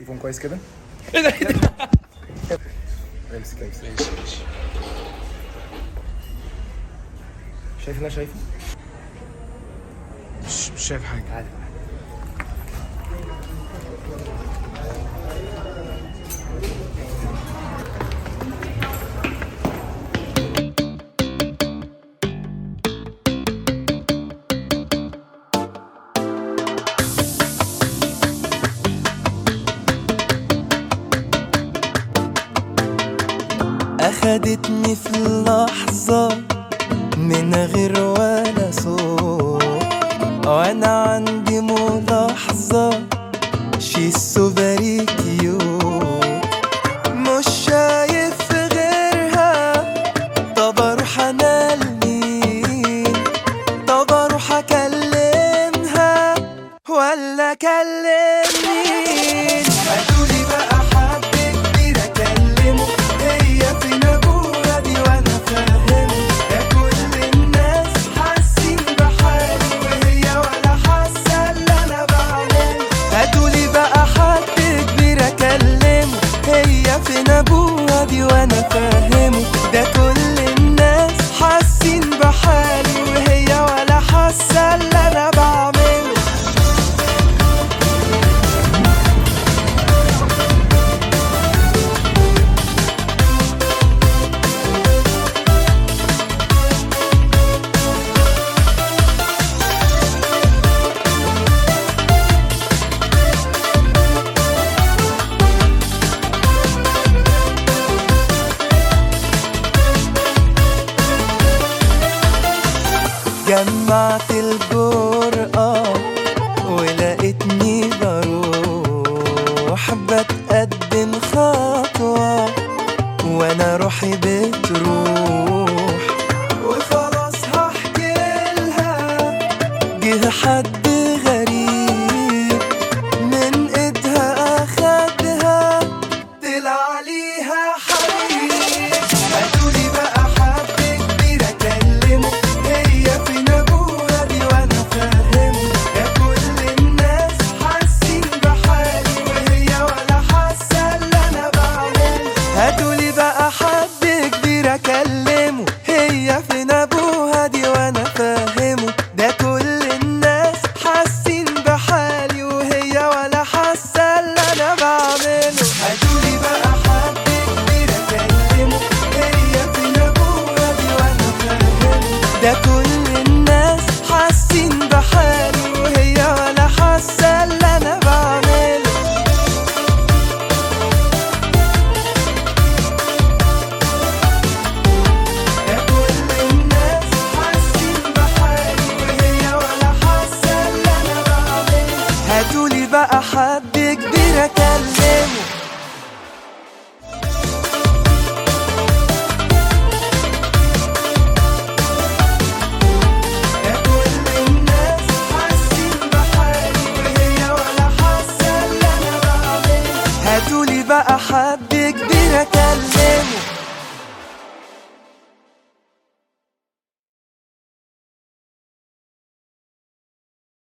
تليفون كويس كده إيه ده إيه ده امسك امسك ماشي ماشي شايف اللي أنا شايفه مش مش شايف حاجة تعالى أخدتني في اللحظة من غير ولا صوت. وأنا عندي ملاحظة she's so pretty cute مش شايف غيرها طب أروح أنا لمين طب أروح أكلمها ولا أكلم جمعت الجرأة ولقيتني بروح بتقدم خطوة وأنا روحي بتروح. وخلاص هحكي لها جه حد غريب من إيدها أخدها طلع عليها ده كل الناس حاسين بحالي وهي ولا حاسة اللي أنا بعمله. يا كل الناس حاسين بحالي وهي ولا حاسة اللي أنا بعمله. هاتولي بقى حد كبير أكلمه. حد